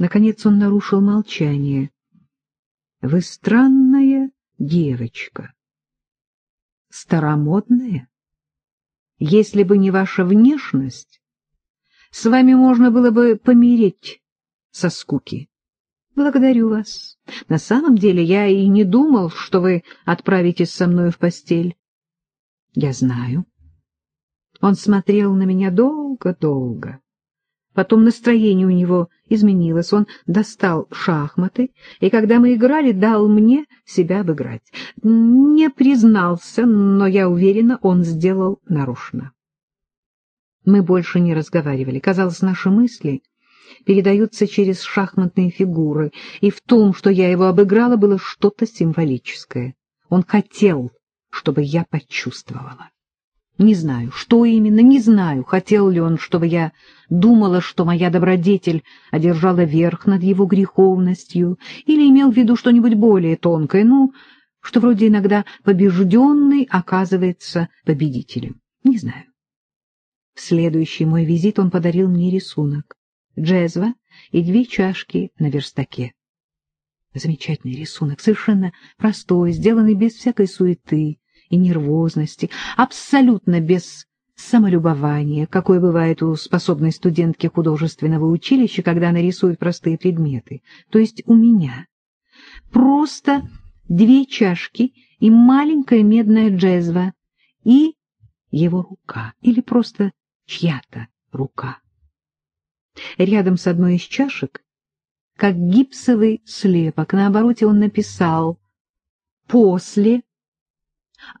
Наконец он нарушил молчание. — Вы странная девочка. — Старомодная? Если бы не ваша внешность, с вами можно было бы помереть со скуки. Благодарю вас. На самом деле я и не думал, что вы отправитесь со мной в постель. Я знаю. Он смотрел на меня долго-долго. Потом настроение у него изменилось. Он достал шахматы, и когда мы играли, дал мне себя обыграть. Не признался, но я уверена, он сделал нарочно. Мы больше не разговаривали. Казалось, наши мысли передаются через шахматные фигуры, и в том, что я его обыграла, было что-то символическое. Он хотел, чтобы я почувствовала. Не знаю, что именно, не знаю, хотел ли он, чтобы я думала, что моя добродетель одержала верх над его греховностью, или имел в виду что-нибудь более тонкое, ну, что вроде иногда побежденный оказывается победителем. Не знаю. В следующий мой визит он подарил мне рисунок, джезва и две чашки на верстаке. Замечательный рисунок, совершенно простой, сделанный без всякой суеты, и нервозности, абсолютно без самолюбования, какое бывает у способной студентки художественного училища, когда она рисует простые предметы, то есть у меня. Просто две чашки и маленькая медная джезва, и его рука, или просто чья-то рука. Рядом с одной из чашек, как гипсовый слепок, на обороте он написал «После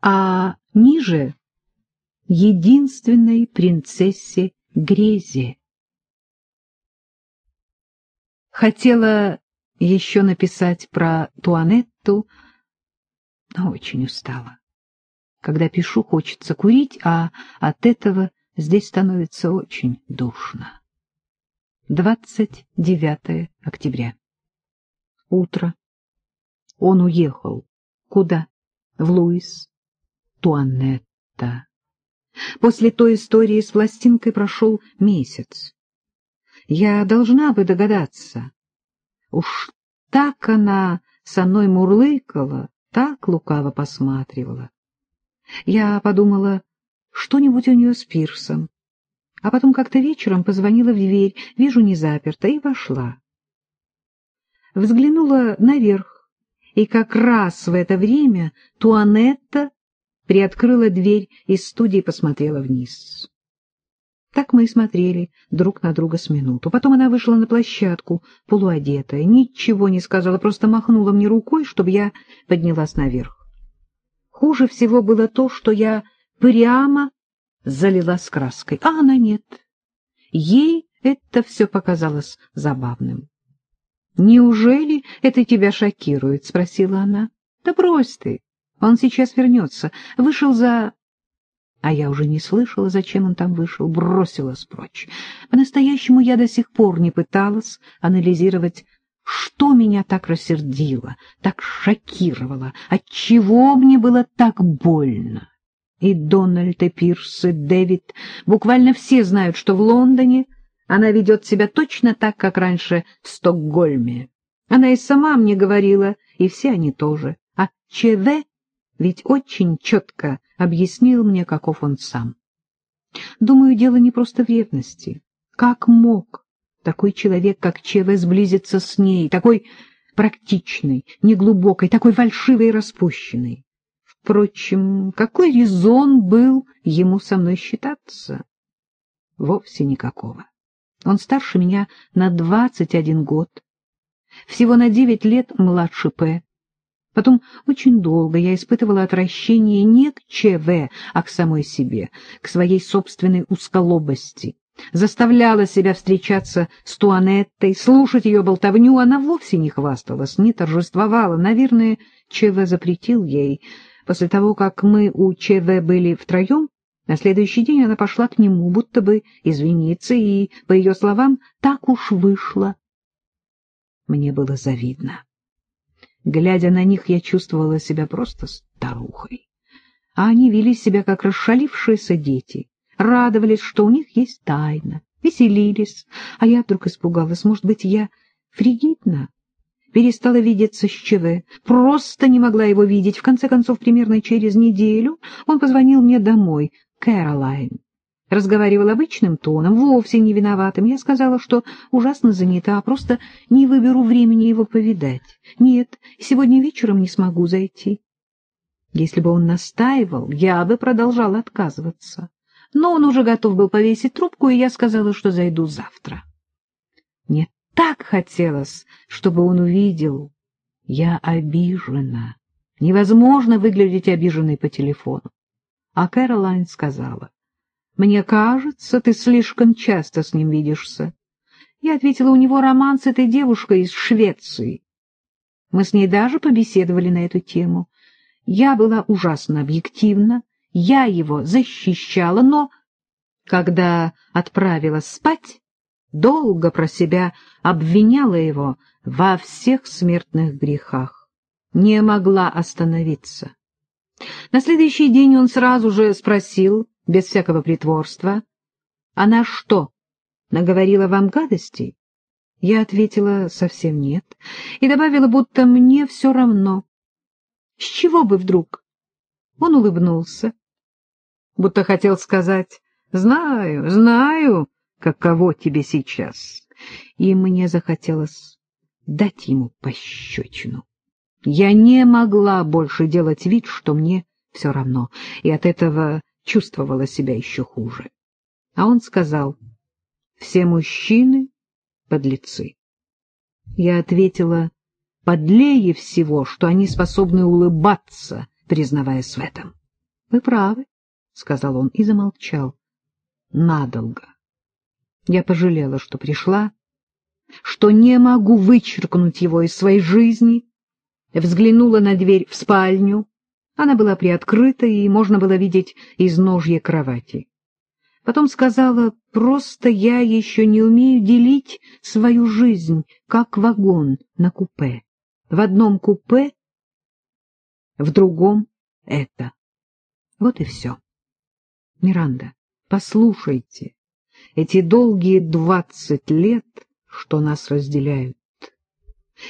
а ниже — единственной принцессе Грезе. Хотела еще написать про Туанетту, но очень устала. Когда пишу, хочется курить, а от этого здесь становится очень душно. 29 октября. Утро. Он уехал. Куда? в Луис Туанетта. После той истории с пластинкой прошел месяц. Я должна бы догадаться. Уж так она со мной мурлыкала, так лукаво посматривала. Я подумала, что-нибудь у нее с пирсом. А потом как-то вечером позвонила в дверь, вижу, не заперта, и вошла. Взглянула наверх, и как раз в это время Туанетта приоткрыла дверь из студии и посмотрела вниз. Так мы и смотрели друг на друга с минуту. Потом она вышла на площадку, полуодетая, ничего не сказала, просто махнула мне рукой, чтобы я поднялась наверх. Хуже всего было то, что я прямо залилась краской, а она нет. Ей это все показалось забавным. — Неужели это тебя шокирует? — спросила она. — Да брось ты, он сейчас вернется. Вышел за... А я уже не слышала, зачем он там вышел, бросилась прочь. По-настоящему я до сих пор не пыталась анализировать, что меня так рассердило, так шокировало, отчего мне было так больно. И Дональд, и Пирс, и Дэвид, буквально все знают, что в Лондоне она ведет себя точно так, как раньше в Стокгольме. Она и сама мне говорила, и все они тоже. А ЧВ ведь очень четко объяснил мне, каков он сам. Думаю, дело не просто в ревности. Как мог такой человек, как ЧВ, сблизиться с ней, такой практичный, неглубокой, такой фальшивой и распущенной? Впрочем, какой резон был ему со мной считаться? Вовсе никакого. Он старше меня на двадцать один год, всего на девять лет младше П. Потом очень долго я испытывала отвращение не к ЧВ, а к самой себе, к своей собственной узколобости. Заставляла себя встречаться с Туанеттой, слушать ее болтовню. Она вовсе не хвасталась, не торжествовала. Наверное, ЧВ запретил ей. После того, как мы у ЧВ были втроем, на следующий день она пошла к нему, будто бы извиниться, и, по ее словам, так уж вышло. Мне было завидно. Глядя на них, я чувствовала себя просто старухой. А они вели себя, как расшалившиеся дети, радовались, что у них есть тайна, веселились. А я вдруг испугалась, может быть, я фригидна. Перестала видеться с ЧВ, просто не могла его видеть. В конце концов, примерно через неделю он позвонил мне домой, Кэролайн. Разговаривал обычным тоном, вовсе не виноватым. Я сказала, что ужасно занята, а просто не выберу времени его повидать. Нет, сегодня вечером не смогу зайти. Если бы он настаивал, я бы продолжала отказываться. Но он уже готов был повесить трубку, и я сказала, что зайду завтра. Мне так хотелось, чтобы он увидел. Я обижена. Невозможно выглядеть обиженной по телефону. А Кэролайн сказала, «Мне кажется, ты слишком часто с ним видишься». Я ответила, у него роман с этой девушкой из Швеции. Мы с ней даже побеседовали на эту тему. Я была ужасно объективна, я его защищала, но, когда отправилась спать, долго про себя обвиняла его во всех смертных грехах, не могла остановиться. На следующий день он сразу же спросил, без всякого притворства, «Она что, наговорила вам гадостей?» Я ответила совсем нет и добавила, будто мне все равно. С чего бы вдруг? Он улыбнулся, будто хотел сказать, «Знаю, знаю, каково тебе сейчас». И мне захотелось дать ему пощечину. Я не могла больше делать вид, что мне все равно, и от этого чувствовала себя еще хуже. А он сказал, «Все мужчины — подлецы». Я ответила, «Подлее всего, что они способны улыбаться, признаваясь в этом». «Вы правы», — сказал он и замолчал. «Надолго». Я пожалела, что пришла, что не могу вычеркнуть его из своей жизни, взглянула на дверь в спальню, она была приоткрыта, и можно было видеть изножье кровати. Потом сказала, просто я еще не умею делить свою жизнь, как вагон на купе. В одном купе, в другом — это. Вот и все. Миранда, послушайте, эти долгие двадцать лет, что нас разделяют.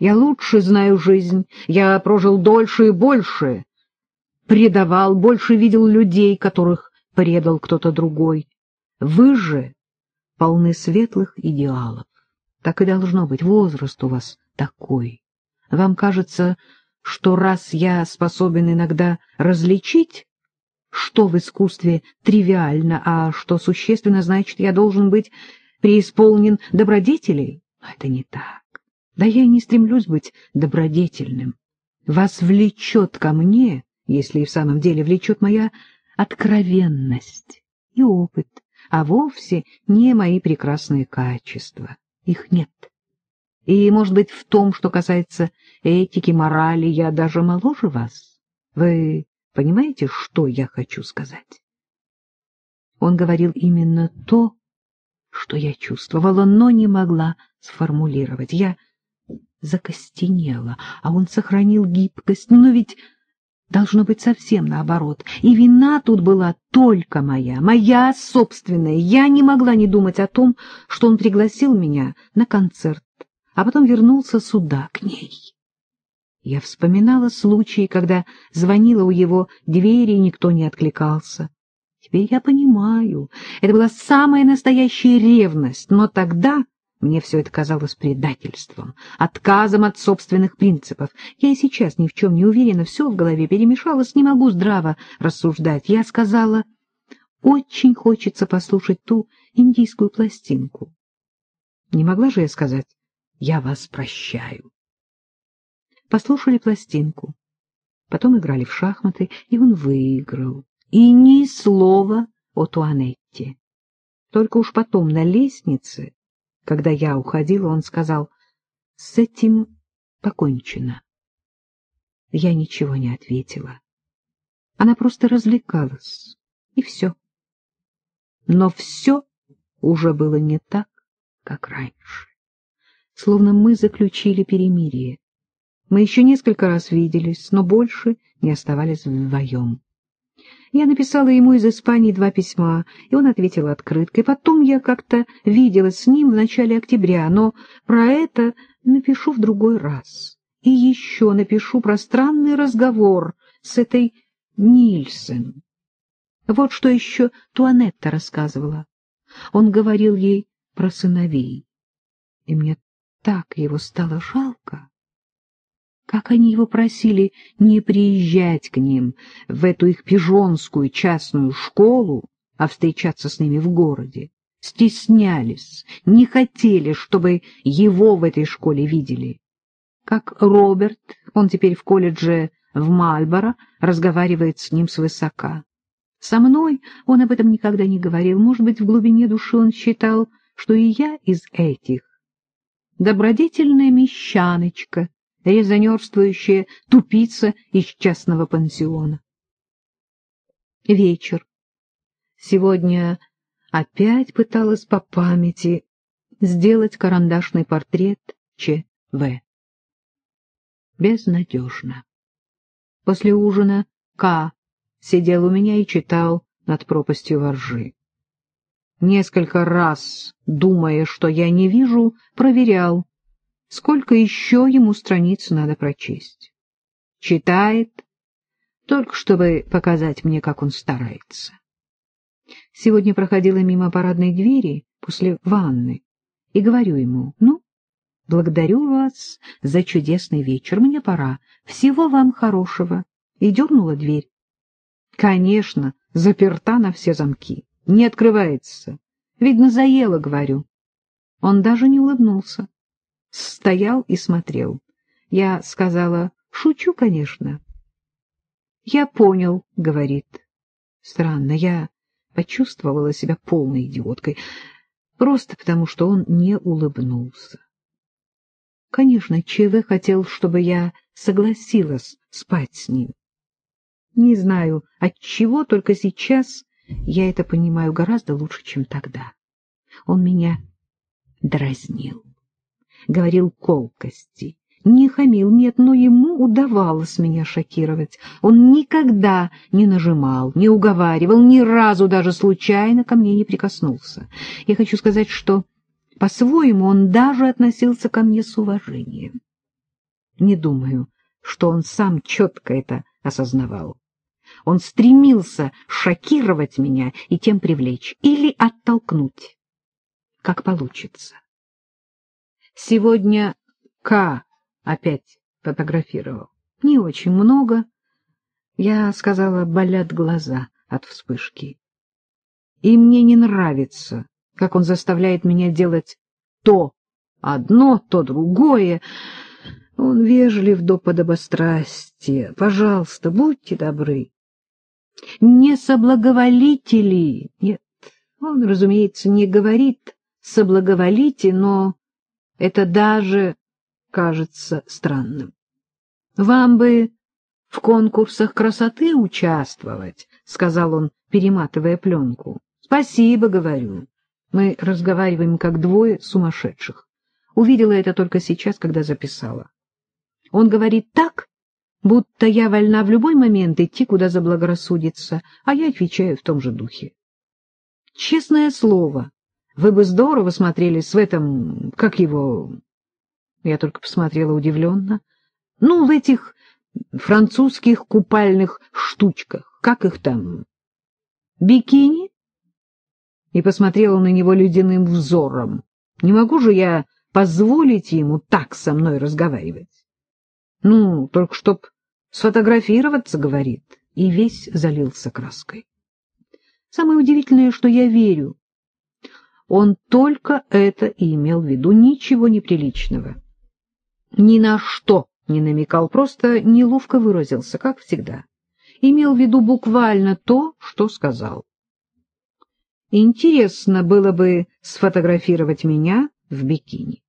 Я лучше знаю жизнь, я прожил дольше и больше, предавал, больше видел людей, которых предал кто-то другой. Вы же полны светлых идеалов. Так и должно быть, возраст у вас такой. Вам кажется, что раз я способен иногда различить, что в искусстве тривиально, а что существенно, значит, я должен быть преисполнен добродетелей? Но это не так. Да я и не стремлюсь быть добродетельным. Вас влечет ко мне если и в самом деле влечет моя откровенность и опыт, а вовсе не мои прекрасные качества. Их нет. И, может быть, в том, что касается этики, морали, я даже моложе вас. Вы понимаете, что я хочу сказать? Он говорил именно то, что я чувствовала, но не могла сформулировать. Я закостенела, а он сохранил гибкость. Но ведь Должно быть совсем наоборот. И вина тут была только моя, моя собственная. Я не могла не думать о том, что он пригласил меня на концерт, а потом вернулся сюда, к ней. Я вспоминала случаи, когда звонила у его двери, и никто не откликался. Теперь я понимаю, это была самая настоящая ревность, но тогда мне все это казалось предательством, отказом от собственных принципов. Я и сейчас ни в чем не уверена, все в голове перемешалось, не могу здраво рассуждать. Я сказала, очень хочется послушать ту индийскую пластинку. Не могла же я сказать, я вас прощаю. Послушали пластинку, потом играли в шахматы, и он выиграл. И ни слова о Туанетте. Только уж потом на лестнице когда я уходила, он сказал, «С этим покончено». Я ничего не ответила. Она просто развлекалась, и все. Но все уже было не так, как раньше. Словно мы заключили перемирие. Мы еще несколько раз виделись, но больше не оставались вдвоем. Я написала ему из Испании два письма, и он ответил открыткой. Потом я как-то виделась с ним в начале октября, но про это напишу в другой раз. И еще напишу про странный разговор с этой Нильсен. Вот что еще Туанетта рассказывала. Он говорил ей про сыновей, и мне так его стало жалко. Как они его просили не приезжать к ним в эту их пижонскую частную школу, а встречаться с ними в городе. Стеснялись, не хотели, чтобы его в этой школе видели. Как Роберт, он теперь в колледже в Мальборо, разговаривает с ним свысока. Со мной он об этом никогда не говорил. Может быть, в глубине души он считал, что и я из этих. Добродетельная мещаночка, резонерствующая тупица из частного пансиона. Вечер. Сегодня опять пыталась по памяти сделать карандашный портрет Ч.В. Безнадежно. После ужина К. сидел у меня и читал над пропастью воржи. Несколько раз, думая, что я не вижу, проверял, сколько еще ему страниц надо прочесть. Читает, только чтобы показать мне, как он старается. Сегодня проходила мимо парадной двери после ванны и говорю ему, ну, благодарю вас за чудесный вечер, мне пора, всего вам хорошего, и дернула дверь. Конечно, заперта на все замки, не открывается. Видно, заело, говорю. Он даже не улыбнулся стоял и смотрел. Я сказала, шучу, конечно. Я понял, говорит. Странно, я почувствовала себя полной идиоткой, просто потому что он не улыбнулся. Конечно, ЧВ хотел, чтобы я согласилась спать с ним. Не знаю, от чего, только сейчас я это понимаю гораздо лучше, чем тогда. Он меня дразнил говорил колкости. Не хамил, нет, но ему удавалось меня шокировать. Он никогда не нажимал, не уговаривал, ни разу даже случайно ко мне не прикоснулся. Я хочу сказать, что по-своему он даже относился ко мне с уважением. Не думаю, что он сам четко это осознавал. Он стремился шокировать меня и тем привлечь или оттолкнуть, как получится. Сегодня К. опять фотографировал. Не очень много. Я сказала, болят глаза от вспышки. И мне не нравится, как он заставляет меня делать то одно, то другое. Он вежлив до подобострастия. Пожалуйста, будьте добры. Не соблаговолите ли? Нет, он, разумеется, не говорит «соблаговолите», но это даже кажется странным. Вам бы в конкурсах красоты участвовать, — сказал он, перематывая пленку. — Спасибо, — говорю. Мы разговариваем как двое сумасшедших. Увидела это только сейчас, когда записала. Он говорит так, будто я вольна в любой момент идти, куда заблагорассудится, а я отвечаю в том же духе. Честное слово, вы бы здорово смотрелись в этом, как его... Я только посмотрела удивленно. Ну, в этих французских купальных штучках. Как их там? Бикини? И посмотрела на него ледяным взором. Не могу же я позволить ему так со мной разговаривать. Ну, только чтоб сфотографироваться, говорит, и весь залился краской. Самое удивительное, что я верю, он только это и имел в виду, ничего неприличного. Ни на что не намекал, просто неловко выразился, как всегда. Имел в виду буквально то, что сказал. Интересно было бы сфотографировать меня в бикини.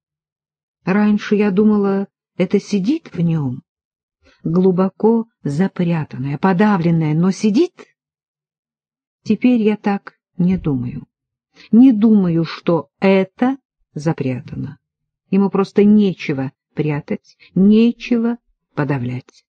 Раньше я думала, это сидит в нем, глубоко запрятанное, подавленное, но сидит. Теперь я так не думаю. Не думаю, что это запрятано. Ему просто нечего прятать, нечего подавлять.